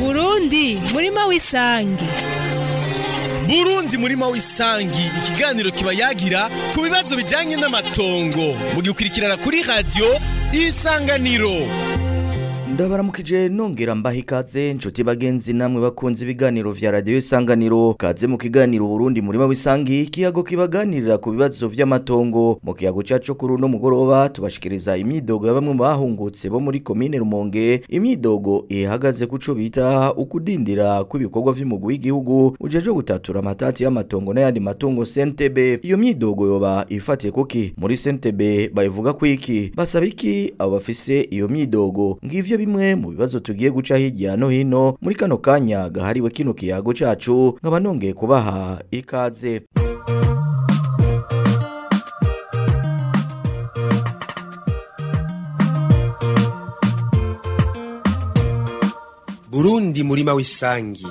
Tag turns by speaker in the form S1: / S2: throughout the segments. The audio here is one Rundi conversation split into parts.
S1: Burundi murima w'isange
S2: burundi murima isangi, ikiganiro kiba yagira ku bibazo bijyanye n'amatongo mugikurikirana kuri radiyo isanganiro
S3: ndabaramukije nongera mbaha ikaze inshuti bagenzi namwe bakunze ibiganiro vya radiyo isanganiro kaze mu kiganiro Burundi murima w'isangi ikiyago kibaganirira ku bibazo vy'amatongo mu kiyago cacu kuri uno mugoroba tubashikiriza imyidogo ya bamwe mu bahungutse bo muri komine Rumonge imyidogo ihagaze ku bita ukudindira kw'ibikorwa vy'umugwi w'igihugu ujeje gutatura amatati y'amatongo n'ayandi matongo sentebe iyo myidogo yoba ifatiye kuki muri CNTB bayivuga kwiki basaba iki abo bafise iyo myidogo ngivyo bimwe mu bibazo tugiye guca hirya no hino muri kano kanya gahariwe kino kiyago cyacu nkaba nongeye kubaha ikaze
S4: Burundi murima w'isangi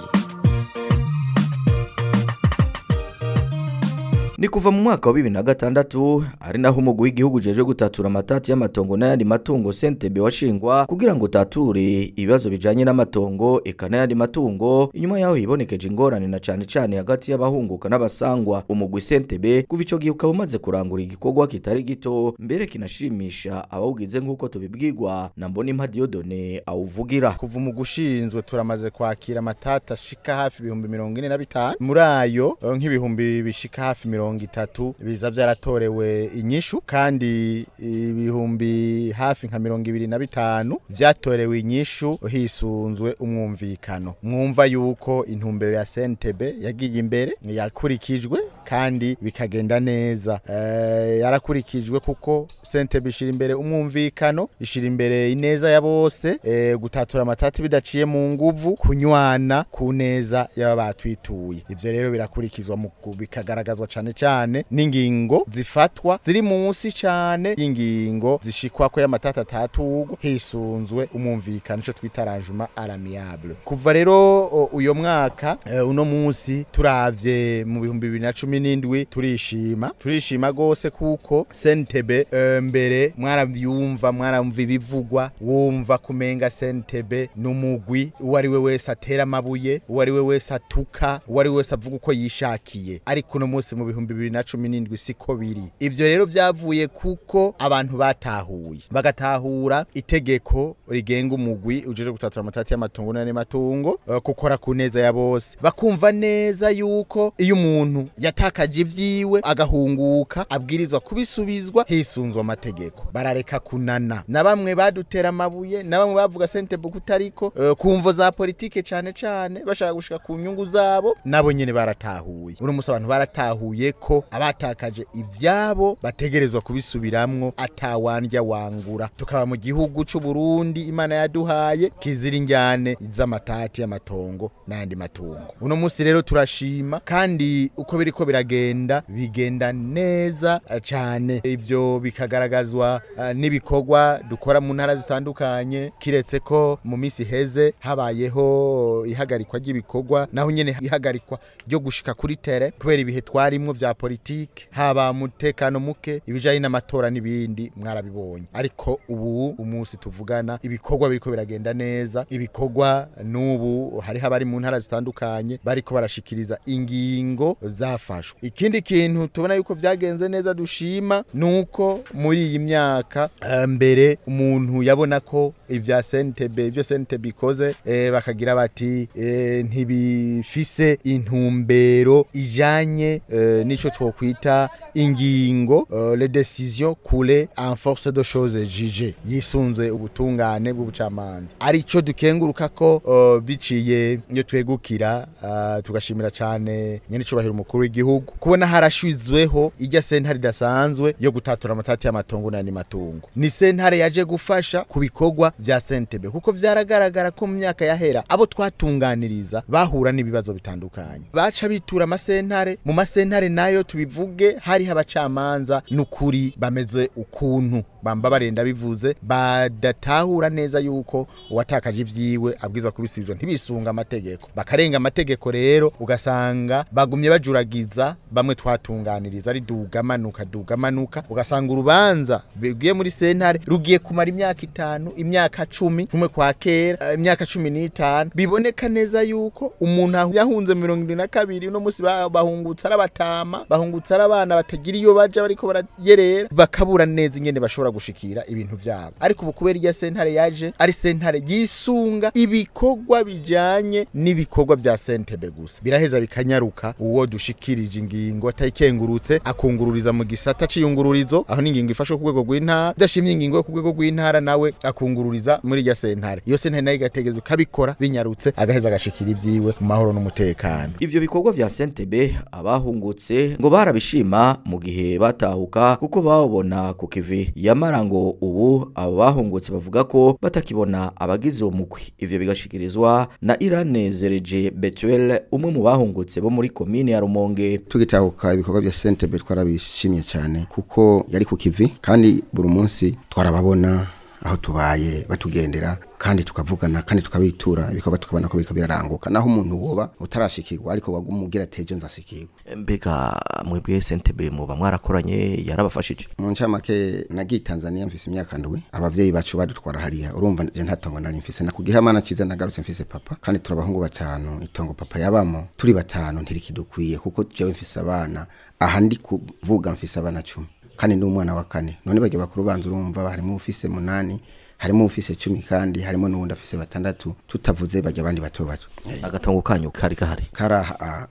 S3: ni kuva mu mwaka wa bibiri na gatandatu ari naho umugwi w'igihugu ujeje gutatura amatati y'amatongo n'ayandi matungo sentebe washingwa kugira ngo utature ibibazo bijanye n'amatongo eka n'ayandi matungo inyuma yaho hibonekeje ingorane na cane cane hagati y'abahunguka n'abasangwa umugwi sentebe kuva ico gihe ukaba umaze kurangura igikorwa kitari gito mbere kinashimisha abawugize nk'uko tubibwirwa na mbona Dieudonne awuvugira
S5: kuva mu gushinzwe turamaze kwakira amatati ashika hafi ibihumbi mirongo ine na bitanu muri ayo eh, nk'ibihumbi bishika hafi mirongo mirongo itatu biza byaratorewe inyishu kandi ibihumbi hafi nka mirongo ibiri na bitanu byatorewe inyishu hisunzwe umwumvikano mwumva yuko intumbero ya sentebe yagiye imbere yakurikijwe kandi bikagenda neza eh, yarakurikijwe kuko sentebe ishyira imbere umwumvikano ishyira imbere ineza ya bose eh, gutatura amatati bidaciye mu nguvu kunywana ku neza y'aba batwituye ibyo rero birakurikizwa bikagaragazwa cyane cyane n'ingingo zifatwa ziri munsi cyane y'ingingo zishikwako y'amatata atatu hisunzwe umumvikana ico twita arrangement amiable kuva rero uyu mwaka e, uno munsi turabye mu bihumbi bibiri na cumi n'indwi turishima turishima gose kuko sentebe e, mbere mwaravyumva mwaramva ibivugwa wumva kumenga sentebe n'umugwi uwo ari we wese atera amabuye uwo ari we wese atuka uwo ari we wese avuga uko yishakiye ariko uno munsi mu bihumbi bibiri na cumi n'indwi siko biri ibyo rero byavuye kuko abantu batahuye bagatahura itegeko rigenga umugwi ujeje gutatura amatati y'amatungo matungo eh, gukora ku neza ya bose bakumva neza yuko iyo umuntu yatakaje ibyiwe agahunguka abwirizwa kubisubizwa hisunzwe amategeko barareka kunana na bamwe badutera amabuye na bamwe bavuga sente eh, ku mvo za politiki cyane cyane bashaka gushika ku nyungu zabo nabo nyine baratahuye uri musi baratahuye ko abatakaje ibyabo bategerezwa kubisubiramwo atawandya wangura tukaba mu gihugu cy'u Burundi imana yaduhaye kizira injyane z'amatati y'amatongo n'andi matungo uno munsi rero turashima kandi uko ko biragenda bigenda neza cyane ibyo bikagaragazwa uh, n'ibikorwa dukora mu ntara zitandukanye kiretse ko mu misi heze habayeho ihagarikwa ry'ibikorwa naho nyene ihagarikwa ryo gushika kuri tere kubera ibihe twarimwo bya politiki haba mutekano muke ibijanye n'amatora n'ibindi mwarabibonye ariko ubu umunsi tuvugana ibikorwa biriko biragenda neza ibikorwa n'ubu hari habari mu ntara zitandukanye bariko barashikiriza ingingo zafashwe ikindi kintu tubona yuko byagenze neza dushima nuko muri iyi myaka eh, mbere umuntu yabona ko ibya SNTB ibyo SNTB ikoze eh, bakagira bati eh, ntibifise intumbero ijanye e, nicyo twokwita ingingo uh, le decision kule en force de jije yisunze ubutungane bw'ubucamanza aricyo dukenguruka ko uh, biciye iyo twegukira uh, tugashimira cyane nyene cyubahiro umukuru w'igihugu kubona harashizweho ijya sentare idasanzwe yo gutatura amatati y'amatongo n'andi matungo ni sentare yaje gufasha ku bikorwa bya sentebe kuko byaragaragara ko mu myaka yahera abo twatunganiriza bahura n'ibibazo bitandukanye baca bitura amasentare mu masentare na nayo tubivuge hariho abacamanza n'ukuri bameze ukuntu bamba barenda bivuze badatahura neza yuko uwatakaje ibyiwe abwiza kubisubizwa ntibisunga amategeko bakarenga amategeko rero ugasanga bagumye bajuragiza bamwe twatunganiriza ari dugamanuka dugamanuka ugasanga urubanza bigiye muri sentare rugiye kumara imyaka itanu imyaka cumi kumwe kwa kera eh, imyaka cumi n'itanu biboneka neza yuko umuntu yahunze mirongo irindwi na kabiri uno munsi bahungutse arabatama mama bahungutse ari abana batagira iyo baja bariko barayerera bakabura neza ingene bashobora gushikira ibintu byabo. ariko ubu kubera irya sentare yaje ari sentare yisunga ibikorwa bijyanye n'ibikorwa bya sentebe gusa biraheza bikanyaruka uwo dushikirije ingingo atayikengurutse akungururiza mu gisata c'iyungururizo aho n'ingingo ifashwe ku rwego rw'intara udashimye ingingo yo ku rwego rw'intara nawe akungururiza muri irya sentare iyo sentare nayo igategeza ukabikora binyarutse agaheza agashikira ivyiwe mu mahoro n'umutekano
S3: Ibyo bikorwa bya sentebe abahungutse ngo barabishima mu gihe batahuka kuko bawubona ku kivi yamara ngo ubu abo bahungutse bavuga ko batakibona abagize uwo mugwi ivyo bigashikirizwa na Irane Zereje Betuel umwe mu bahungutse bo muri komine ya Rumonge
S4: tugitahuka ibikorwa bya Sentebe twarabishimye cyane kuko yari ku kivi kandi buri munsi twarababona aho tubaye batugendera kandi tukavugana kandi tukabitura ibikorwa tukabona ko biriko biraranguka naho umuntu woba utarashikirwa ariko wagumubwira ati ejo nzashikirwa
S3: mbega mwebwe sentebe muba mwarakoranye yarabafashije
S4: mu ncamake nagiye tanzania mfise imyaka ndwi ababyeyi bacu badutwara hariya urumva je nta tongo nari mfise nakugiha amana ciza nagarutse mfise papa kandi turi abahungu batanu itongo papa yabamo turi batanu ntirikidukwiye kuko jewe mfise abana aha ndi kuvuga mfise abana cumi kandi ndi umwana wa kane none bagiye bakuru banza urumva harimo ufise munani harimo ufise cumi kandi harimo n'uwundi afise batandatu tutavuze bajya abandi bato bato
S3: agatongo kanyu kari kahari
S4: kari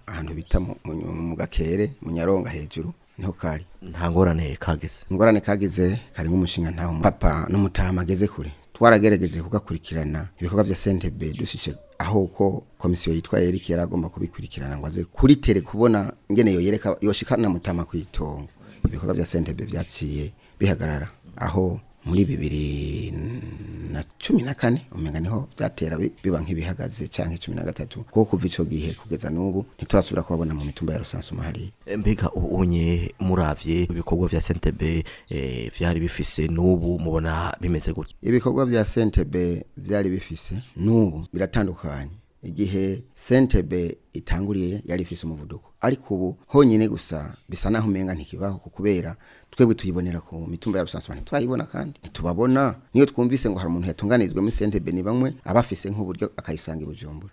S4: ahantu bita mu gakere mu nyaronga hejuru niho kari
S3: nta ngorane kageze
S4: ingorane kageze karimo umushinga ntaho papa n'umutama ageze kure twaragerageze kugakurikirana ibikorwa bya CNTB dusice aho ko komisiyo yitwa Eric yaragomba kubikurikirana ngo aze kuri kuritere kubona ngene yo yereka yoshikana mutama kwitonga ibikorwa bya sentebe byaciye bihagarara aho muri bibiri na cumi na kane umenya niho byatera biba nk'ibihagaze cyangwa cumi na gatatu kuko kuva icyo gihe kugeza n'ubu ntiturasubira kubabona mu mitumba ya rusansuma hariya eh,
S3: mbega ubunye murabye ibikorwa bya sentebe byari eh, bifise n'ubu mubona bimeze gutya
S4: ibikorwa bya sentebe byari bifise n'ubu biratandukanye igihe sentebe itanguriye yari ifise umuvuduko ariko ubu honyine gusa bisa naho umenga ntikibaho kubera twebwe tuyibonera ku mitumba ya rusansa rusanzwe twayibona kandi tubabona niyo twumvise ngo hari umuntu yatunganizwe yatunganirizwamo sente ni bamwe abafise nk'uburyo akayisanga ibujumbura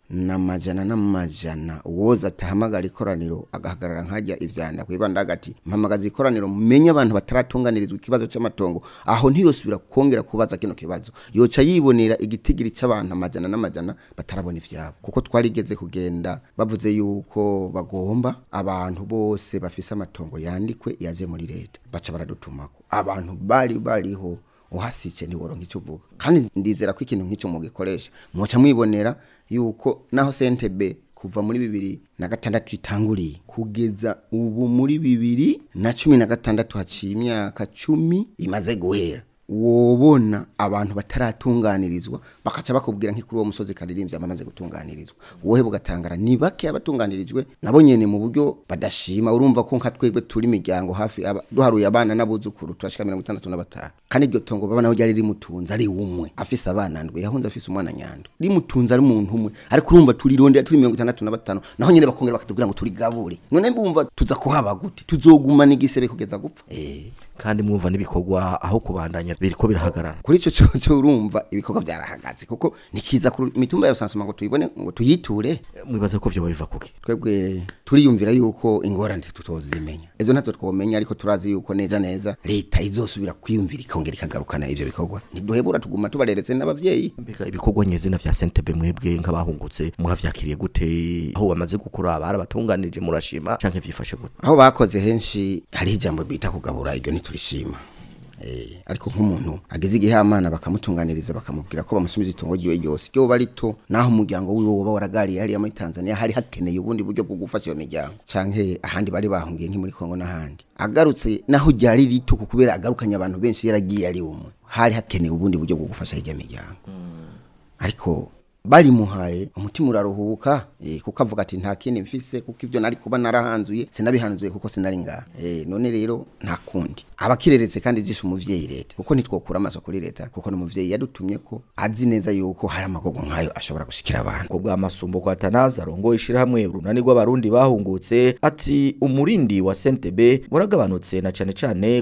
S4: n'amajana n'amajana woza atahamagara ikoraniro agahagarara nkajya ivyanda kwibanda hagati mpamagaza ikoraniro mumenye abantu bataratunganirizwa ikibazo cy'amatongo aho ntiyosubira kongera kubaza kino kibazo yoca yibonera igitigiri cy'abantu amajana n'amajana batarabona ivyabo kuko twarigeze kugenda bavuze yuko bagomba abantu bose bafise amatongo yandikwe yaze muri leta baca baradutumako abantu bari bariho uhasice ntiworonka icyo uvuga kandi ndizera ko ikintu nk'icyo mugikoresha muca mwibonera yuko naho CNTB kuva muri bibiri na gatandatu itanguriye kugeza ubu muri bibiri na cumi na gatandatu haciye imyaka cumi imaze guhera wobona abantu bataratunganirizwa bakaca bakubwira nk'ikuri uwo musozi karirimbye amaze gutunganirizwa wowe bugatangara ni bake abatunganirijwe nabo nyene mu buryo badashima urumva ko nka twebwe turi imiryango hafi duharuye abana n'abuzukuru turashika mirongo itandatu na batanu kandi iryo tongo baba naho ryari rimutunze ari umwe afise abana ndwi yahunze afise umwana nyando rimutunze ari umuntu umwe ariko urumva turi ronde turi mirongo itandatu na batanu naho nyene bakongera bakatubwira ngo turi gabure none mbumva tuza kuhaba gute tuzogumana igisebe kugeza gupfa eh
S3: kandi mwumva n'ibikorwa aho kubandanya biriko birahagarara
S4: kuri ico cyo urumva ibikorwa byarahagaze kuko nikiza ku mitumba ya Sansoma ngo tuyibone ngo tuyiture eh,
S3: mwibaza ko byo biva kuki
S4: twebwe turiyumvira yuko ingorane tutozimenya ezo ntazo twomenya ariko turazi yuko neza neza leta izosubira kwiyumvira ikongera ikagarukana ivyo bikorwa ntiduhebura tuguma tubareretse n'abavyeyi
S3: ibikogwa ibikorwa nyezina vya Sentebe mwebwe nk'abahungutse mwavyakiriye gute aho bamaze abara batunganije murashima canke vyifashe gute
S4: aho bakoze henshi hari ijambo bita kugabura iryo turishima eh, ariko nk'umuntu ageze igihe abana bakamutunganiriza bakamubwira ko bamusumiza itungo ry'iwe ryose ryo barito naho umuryango wiwe waba waragariye hariya muri tanzania hari hakeneye ubundi buryo bwo gufasha iyo miryango cyangwa ahandi bari bahungiye nki muri kongo n'ahandi agarutse naho ryari rito kubera agarukanye abantu benshi yaragiye ari umwe hari hakeneye ubundi buryo bwo gufasha hirya miryango mm. ariko bari muhaye umutima uraruhuka eh kuko avuga ati nta kindi mfise kuko ibyo nari kuba narahanzuye sinabihanzuye kuko sinari nga eh none rero nta kundi abakireretse kandi zisha umuvyeyi leta kuko nitwokura amaso kuri leta kuko no muvyeyi yadutumye ko azi neza yuko hari amagogo nkayo ashobora gushikira abantu
S3: ko bwa masumbo kwa Tanaza rongo ishira hamwe runani rw'abarundi bahungutse ati umurindi wa SNTB waragabanutse na cane cane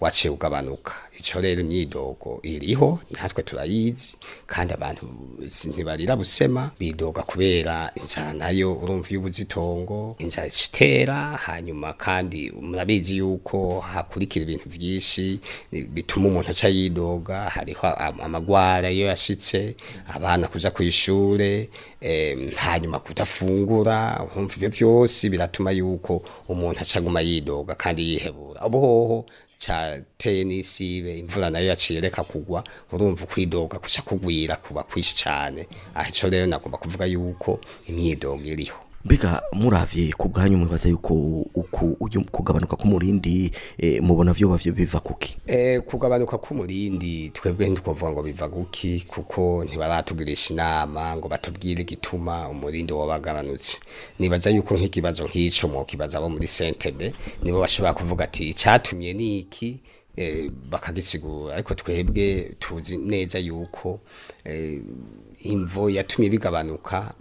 S6: waciye ugabanuka icyo rero imyidogo iriho natwe turayizi kandi abantu ntibarira busema bidoga kubera inzara nayo urumva y'ubuzitongo inzara itera hanyuma kandi murabizi yuko ko hakurikira ibintu byinshi bituma umuntu aca yidoga hariho amagwara iyo yashitse abana kuja ku ishure hanyuma kudafungura umva ibyo byose biratuma yuko umuntu aca aguma yidoga kandi yihebura ubuhoho hoho cateye n'isibe imvura nayo yaciyereka kugwa urumva ukwidoga kuca kugwira kuba kwishi cane aho ico rero nagomba kuvuga yuko imyidogo iriho
S3: mbega murabye ku bwanyu mubaza yuko kugabanuka k'umurindi eh, mubona byo biva kuki
S6: eh, kugabanuka k'umurindi twebwe ntitwavuga ngo biva guki kuko ntibaratugirisha inama ngo batubwire igituma umurindi wabagabanutse nibaza yuko nk'ikibazo nk'icyo mu bo muri sentebe nibo bashobora kuvuga ati icyatumye ni iki eh, bakagisigura ariko twebwe tuzi neza yuko imvo yatumye bigabanuka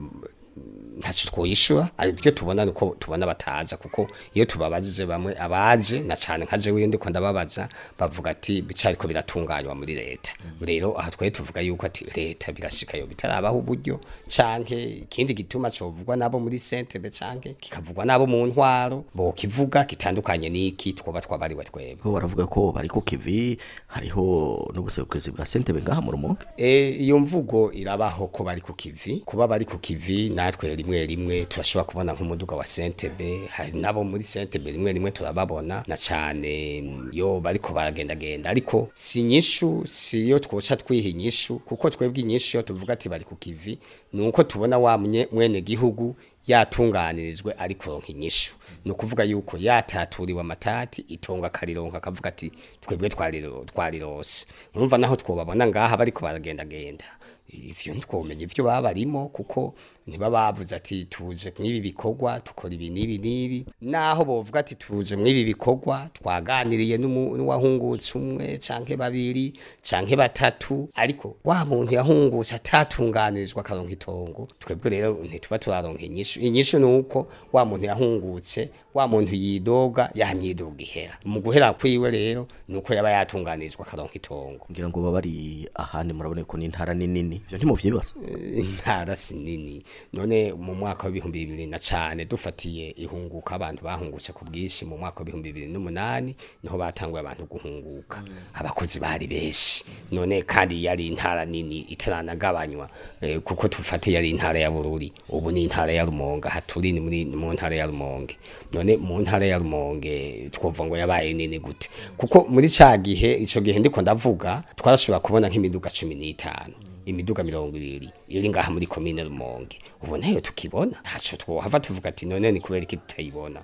S6: ntacyo twishura ibyo tubona ni uko tubona bataza kuko iyo tubabajije bamwe abaje na cyane nka jewe ndi ndababaza bavuga ati bicari ko biratunganywa muri leta rero aha twaye tuvuga yuko ati leta birashikayo bitarabaho uburyo canke ikindi gituma covugwa nabo muri sentebe canke kikavugwa nabo mu ntwaro bo kivuga kitandukanye niki twoba twabariwe twebwe
S3: bo baravuga ko bari ku kivi hariho n'ubusebukwezi bwa centre ngaha mu rumo
S6: eh, iyo mvugo irabaho ko bari ku kivi kuba bari ku kivi natwe rimwe rimwe turashobora kubona nk'umuduga wa sentebe hari nabo muri sentebe rimwe rimwe turababona na cyane yo bariko baragendagenda ariko si nyishu si yo twoca twiha inyishu kuko twebwe inyishu yo tuvuga ati bari ku kivi ni uko tubona wa mwene gihugu yatunganirizwe ariko nk'inyishu ni ukuvuga yuko yataturiwe amatati itonga akarironka akavuga ati twebwe twarirose urumva naho twobabona ngaha bariko baragendagenda ivyo ntitwomenya ivyo barimo kuko niba bavuze ati tuje nk'ibi bikorwa tukora ibi n'ibi n'ibi naho bavuga ati tuje nk'ibi bikorwa twaganiriye n'uwahungutse umwe canke babiri canke batatu ariko wa muntu yahungutse atatunganirizwa akaronka itongo twebwe rero ntituba turaronka inyishu inyishu ni uko wa muntu yahungutse wa muntu yidoga yamyidoga ihera mu guhera kwiwe rero ni uko yaba yatunganirizwa akaronka itongo
S3: ngira ngo baba bari ahandi murabona ko ni intara ni nini ivyo ntimuvyibaza eh,
S6: intara si nini none mu mwaka w'ibihumbi bibiri na cyane dufatiye ihunguka abantu bahungutse ku bwinshi mu mwaka w'ibihumbi bibiri n'umunani niho batanguye abantu guhunguka mm. abakozi bari benshi none kandi yari intara nini itaranagabanywa eh, kuko tufatiye yari intara ya bururi ubu ni intara ya Rumonga, aha turi ni mu ntara ya rumonge none mu ntara ya rumonge twavuga ngo yabaye nini gute kuko muri cya gihe icyo gihe ndiko ndavuga twashobora kubona nk'imiduga cumi n'itanu mm. imiduga mirongo ibiri iri ngaha muri komine rumonge ubu ntayo tukibona ntacyo twohava tuvuga ati none ni kubera iki tutayibona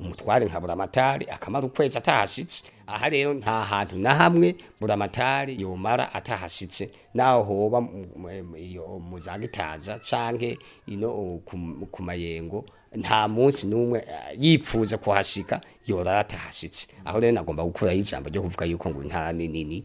S6: umutware nka buramatari akamara ukwezi atahashitse aha rero nta hantu na hamwe buramatari yomara atahashitse naho hoba mu za gitaza canke ino ku mayengo nta munsi n'umwe yipfuza kuhashika yorara atahashitse aho rero nagomba gukuraho ijambo ryo kuvuga yuko ngo intara ni nini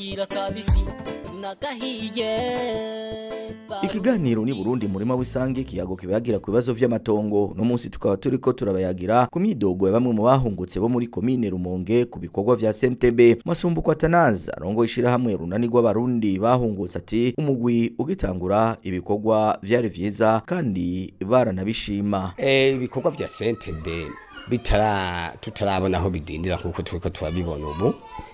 S7: kabisi nagahiye
S3: ikiganiro ni Burundi murima w'isange ikiyago kibayagira ku bibazo by'amatongo no munsi tukaba turiko turabayagira ku midogo ya bamwe mu bahungutse bo muri komine Rumonge ku bikorwa vya Sentebe masumbuko atanaza rongo ishirahamwe hamwe runanirwa bahungutse ati umugwi ugitangura ibikorwa vyari vyiza kandi baranabishima
S6: eh ibikorwa vya Sentebe tutarabona aho bidindira kuko turiko turabibona ubu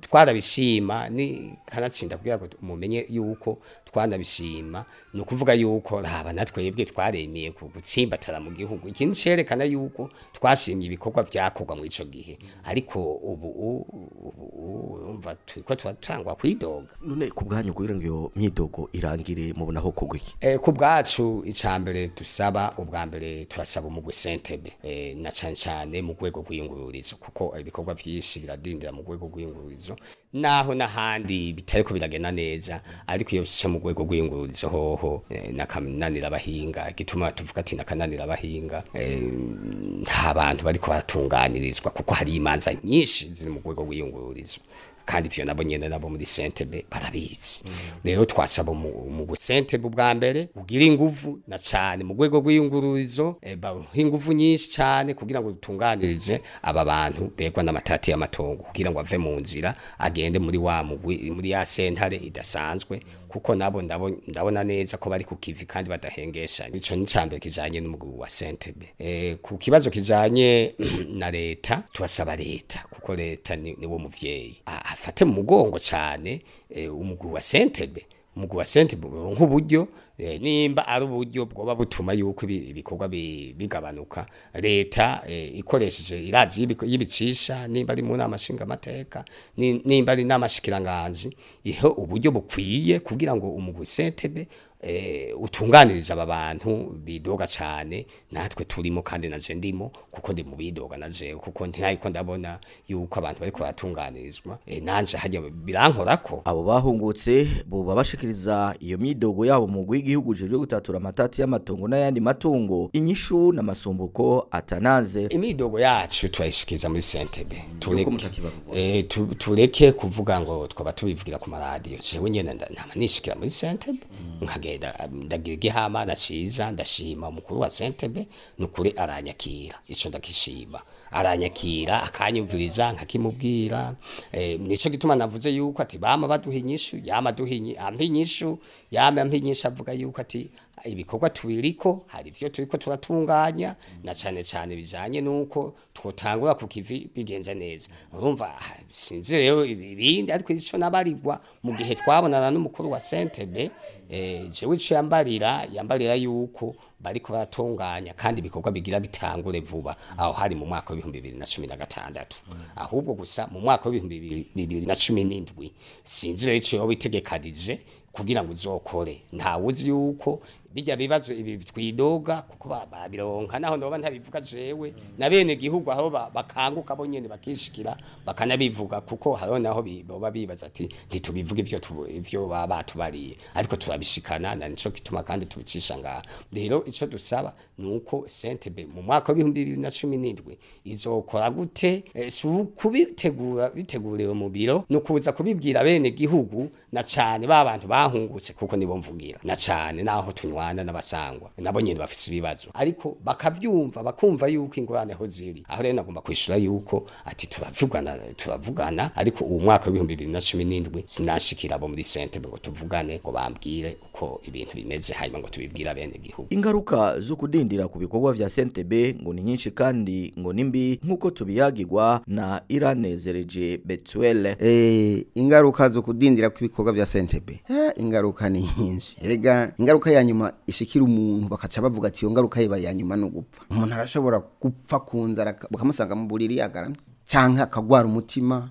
S6: twarabishima kanatsinda kugira ngo mumenye yuko twanabishima ni ukuvuga yuko raba na twebwe twaremeye ku gutsimbatara mu gihugu ikindi cyerekana yuko twashimye ibikorwa byakorwa muri icyo gihe ariko ubu urumva turi ko turatangwa kwidoga
S3: none ku bwanyu kugira ngo iyo myidogo irangire mubona aho kugwa iki
S6: eh, ku bwacu icya mbere dusaba ubwa mbere turasaba umugwi sentebe eh, na cyane cyane mu rwego rw'iyungururizo kuko ibikorwa byinshi biradindira mu rwego rw'iyungururizo ibibazo naho n'ahandi bitariko biragenda neza ariko iyo bishye mu rwego rw'ingurizo hoho eh, n'akananira abahinga gituma tuvuga ati n'akananira abahinga eh, nta bantu bariko baratunganirizwa kuko hari imanza nyinshi ziri mu rwego rw'ingurizo kandi ivyo nabo nyene nabo muri centebe barabizi rero twasaba mu centebe ubwa mbere ugira ingufu na cyane mu rwego rw'iyungururizo eh, ingufu nyinshi cyane kugira ngo dutunganirize aba bantu begwa n'amatati y'amatongo kugira ngo ave mu nzira agende muri wa mugwi muri ya sentare idasanzwe kuko nabo ndabona neza ko bari ku kivi kandi badahengeshanya ico ni cambere kijanye n'umugwi wa sentebe eh, ku kibazo kijanye na leta turasaba leta kuko leta ni, ni wo muvyeyi afate mu mugongo cyane eh, umugwi wa sentebe umugwi wa sentebe nk'uburyo eh, nimba ari uburyo bwoba butuma yuko ibikorwa bigabanuka leta eh, ikoresheje iradiyo y'ibicisha nimba ari mu nama nshingamateka nimba ari inama shikiranganje ihe uburyo bukwiye kugira ngo umugwi sentebe Eh, utunganiriza aba bantu bidoga cyane natwe turimo kandi na ndimo kuko ndi mu bidoga na kuko ntihayiko ndabona yuko abantu bari kubatunganirizwa eh, nanje hajya birankora ko
S3: abo bahungutse buba bashikiriza iyo myidogo yabo mu rw'igihugu jeje gutatura amatati y'amatungo n'ayandi matungo inyishu n'amasumbuko atanaze
S6: imidogo yacu twayishikiriza muri Sentebe
S3: tureke
S6: eh, tureke kuvuga ngo twaba tubivugira ku maradiyo jewe nyene ndamanishikira muri Sentebe mm. nkage ndagiye ihama ndashiza ndashima mukuru wa sentebe ni ukuri aranyakira icyo ndakishima aranyakira akanyumviriza nkakimubwira eh, nicyo gituma navuze yuko ati bama baduha inyishu yama aduha inyishu yama inyishu avuga yuko ati ibikorwa tubiriko hari ivyo turiko turatunganya na cane cane bijanye nuko twotangura ku kivi bigenza neza urumva sinzi rero ibindi ariko ico nabarirwa mu gihe twabonana n'umukuru wa Sainte-Be eh jewe yambarira yambarira yuko bariko baratunganya kandi ibikorwa bigira bitangure vuba aho hari mu mwaka wa 2016 ahubwo gusa mu mwaka wa 2017 sinzi rero ico yoba itegekanije kugira ngo uzokore nta yuko bijya bibazo ibi twidoga kuko babironka naho ndoba ntabivuga jewe na bene gihugu aho bakanguka bo nyene bakishikira bakanabivuga kuko haro naho biboba bibaza ati ntitubivuga ivyo ivyo batubariye ariko turabishikana na nico kituma kandi tubicisha ngaha rero ico dusaba nuko CNTB mu mwaka wa 2017 izokora gute eh, kubitegura bitegurewe mu biro no kuza kubibwira bene gihugu na cane ba bantu bahungutse kuko nibo mvugira na cane naho tunywa babana n'abasangwa nabo nyene bafise ibibazo ariko bakavyumva bakumva yuko ingorane aho ziri aho rero nagomba kwishura yuko ati turavugana turavugana ariko uwo mwaka w'ibihumbi bibiri na cumi n'indwi sinashikira abo muri sente ngo tuvugane ngo bambwire uko ibintu bimeze hanyuma ngo tubibwire bene gihugu
S3: ingaruka zo kudindira ku bikorwa vya SNTB ngo ni nyinshi kandi ngo nimbi nkuko tubiyagirwa na Iranezereje Betuel
S4: eh, ingaruka zo kudindira ku bikorwa vya SNTB eh ingaruka ni nyinshi erega ingaruka ya nyuma inama ishikira umuntu bakaca bavuga ati iyo ngaruka yiba ya nyuma no gupfa umuntu arashobora gupfa ku nzara bakamusanga mu buriri yagaramye cyangwa akagwara umutima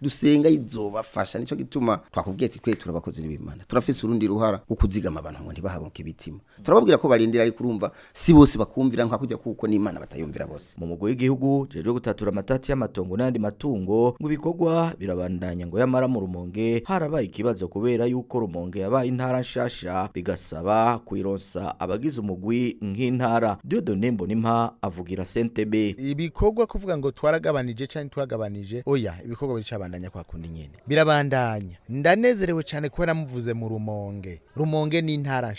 S4: dusenga izobafasha nicyo gituma twakubwiye ati twe turabakoze n'ibimana turafise urundi ruhara kuko kuzigama abantu ngo ntibahabuke ibitima turababwira ko barindira ariko urumva si bose bakumvira bumvira nka kujya kuko n'Imana batayumvira bose
S3: mu mugo w'igihugu jeje gutatura amatati y'amatongo n'andi matungo ngo ibikorwa birabandanya ngo yamara mu rumonge harabaye ikibazo kubera yuko rumonge yabaye intara nshasha bigasaba kuironsa abagize umugwi nk'intara Nembo nimpa avugira Sentebe
S5: ibikorwa kuvuga ngo twaragabanije cyane twagabanije oya ibikorwa bicabandanya kwa kundi nyene birabandanya ndanezerewe cyane kubera muvuze mu rumonge rumonge ni intara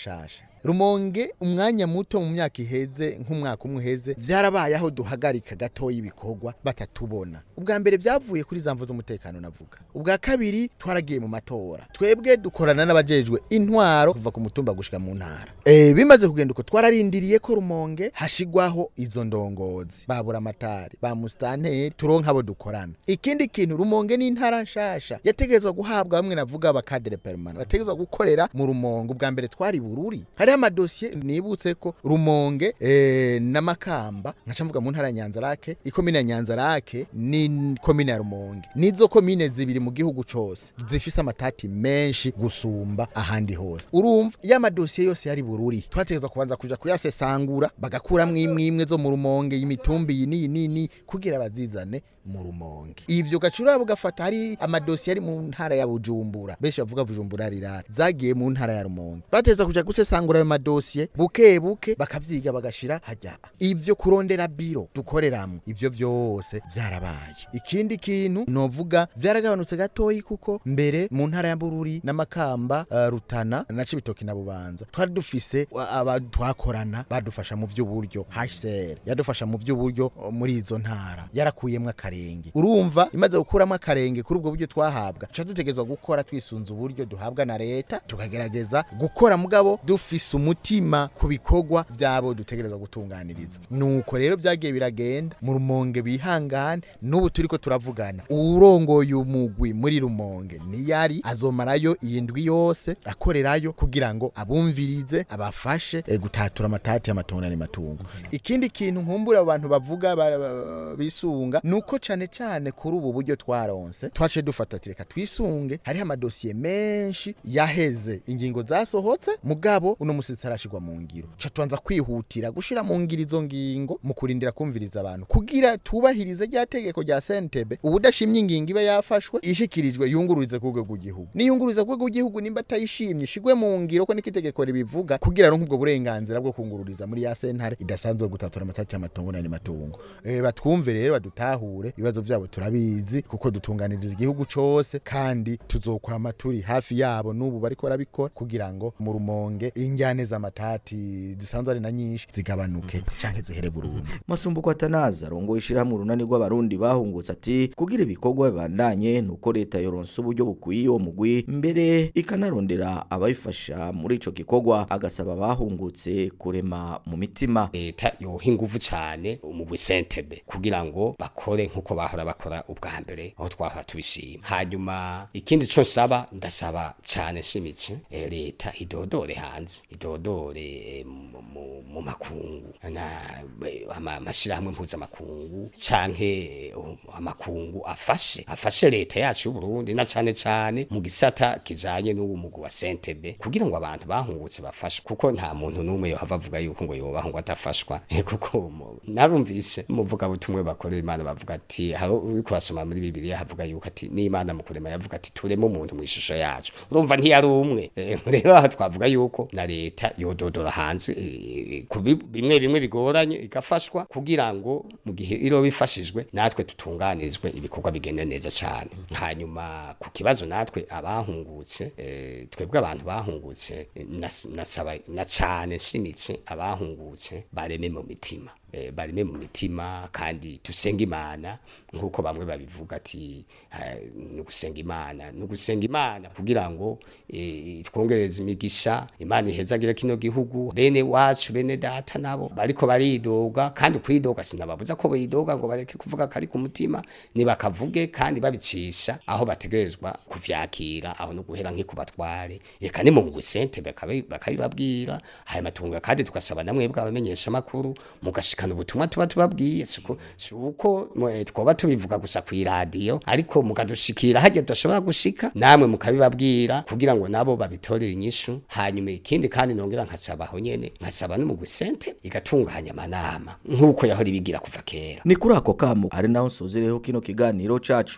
S5: rumonge umwanya muto mu myaka iheze nk'umwaka umwe uheze byarabaye aho duhagarika gatoya ibikorwa batatubona ubwa mbere byavuye kuri za mvu z'umutekano navuga ubwa kabiri twaragiye mu matora twebwe dukorana n'abajejwe intwaro kuva ku mutumba gushika mu ntara eh, bimaze kugenda uko twararindiriye ko rumonge hashigwaho izo ndongozi babura amatari ba mustanteri turonka abo dukorana ikindi kintu rumonge ni intara nshasha yategezwa guhabwa bamwe navuga abakadere permanent bategezwa gukorera mu rumonge ubwa mbere twari bururi hari ariya madosiye nibutse ko rumonge eh, na makamba nkaca mvuga mu ntara ya nyanzarake ikomine ya nyanzarake ni komine ya rumonge nizo komine zibiri mu gihugu cyose zifise amatati menshi gusumba ahandi hose urumva ya madosiye yose yari bururi twategereza kubanza kuja kuyasesangura bagakuramo imwe zo mu rumonge imitumbi iyi n'iyi nini kugira bazizane mu rumonge ivyo gacura bugafata hari amadosiye ari mu ntara ya bujumbura benshi bavuga bujumbura rirara zagiye mu ntara ya rumonge bateza kuja gusesangura y'ayo madosiye buke buke bakavyiga bagashira hajya ibyo kurondera biro dukoreramo ibyo byose byarabaye ikindi kintu novuga vyaragabanutse gatoyi kuko mbere mu ntara ya Bururi n'amakamba uh, eh, Rutana na Cibitoki na Bubanza twari dufise abatwakorana badufasha mu byuburyo HCR yadufasha mu by’uburyo muri izo ntara yarakuyemwe akarenge urumva imaze gukuramo akarenge kuri ubwo buryo twahabwa ca dutegezwa gukora twisunze uburyo duhabwa na leta tukagerageza gukora mugabo dufise gusa umutima ku bikorwa byabo dutegereza gutunganiriza nuko rero byagiye biragenda mu rumonge bihangane n'ubu turi ko turavugana urongoye umugwi muri rumonge niyari azomarayo iyi ndwi yose akorerayo kugira ngo abumvirize abafashe eh, gutatura amatati y'amatungo n'amatungo ikindi kintu nkumbura abantu bavuga bisunga nuko cyane cyane kuri ubu buryo twaronse twaje dufata tireka twisunge hariho amadosiye menshi yaheze ingingo zasohotse mugabo uno musi zitarashirwa mu ngiro ca tubanza kwihutira gushira mu ngiro izo ngingo mu kurindira kumviriza abantu kugira tubahirize rya tegeko rya sentebe ubudashimye ingingo iba yafashwe ishikirijwe yungururize ku rwego rw'igihugu niyungururiza ku rwego rw'igihugu nimba atayishimye ishigwe mu ngiro ko niko itegeko ribivuga kugira ronke ubwo burenganzira bwo kungururiza muri ya sentare idasanzwe gutatura amatati y'amatungo n'andi matungo batwumve rero badutahure ibibazo byabo turabizi kuko dutunganiriza igihugu cyose kandi tuzokwama turi hafi yabo n'ubu bariko barabikora kugira ngo murumonge rumonge injyane amatati zisanzwe ari na nyinshi zigabanuke mhm. cyane zihere burundu mhm.
S3: masumbuko atanaza arongoye ishyirahamwe urunani rw'abarundi bahungutse ati kugira ibikorwa bibandanye uko leta yoronsa uburyo bukwiye uwo mugwi mbere ikanarondera abayifasha muri icyo gikorwa agasaba bahungutse kurema mu mitima
S6: leta yoha ingufu cyane mu busentebe kugira ngo bakore nkuko bahora bakora ubwa mbere aho twahora tubishima hanyuma ikindi cyo nsaba ndasaba cyane shimitse eh, leta idodore hanze idodore eh, mu makungu amashyirahamwe mpuzamakungu canke eh, amakungu afashe afashe leta yacu y'uburundi na cyane cyane mu gisata kijanye n'ubumugu wa sentebe kugira ngo abantu bahungutse bafashe kuko nta muntu n'umwe yohava avuga yuko ngo yobaho ngo atafashwa eh, kuko narumvise umuvugabutumwe bakorera imana bavuga ati hari uri kubasoma muri bibiliya havuga yuko ati n'imana mu kurema yavuga ati turemo umuntu mu ishusho yacu urumva ntiyari umwe rero aha twavuga yuko na leta leta yododora hanze e, e, bimwe bimwe bigoranye igafashwa kugira ngo mu gihe iro bifashijwe natwe tutunganirizwe ibikorwa bigenda neza cyane hanyuma ku kibazo natwe abahungutse e, twebwe abantu bahungutse na cyane nshimitse abahungutse bareme mu mitima Eh, barime mu mitima kandi tusenga imana nk'uko bamwe babivuga ati ni ugusenga imana ni ugusenga imana kugira ngo eh, twongereze imigisha imana ihezagire kino gihugu bene wacu bene data nabo bariko baridoga kandi kwidoga sinababuza ko bidoga ngo bareke kuvuga kari ku mutima nibakavuge kandi babicisha aho bategerezwa kuvyakira aho no guhera nk'iku batware reka ni mu ngwisente bakabibabwira hanyuma tunga kandi tugasaba namwe bwabamenyesha makuru mugashika bumvikana ubutumwa tuba tubabwiye suko suko twoba tubivuga gusa ku iradiyo ariko mukadushikira hajya tudashobora gushika namwe mukabibabwira kugira ngo nabo babitorere inyishu hanyuma ikindi kandi nongera nkasaba aho nyene nkasaba n'umugwi sente igatunganya amanama nk'uko yahora ibigira kuva kera
S3: ni kuri ako kamo ari naho nsozereho kino kiganiro cacu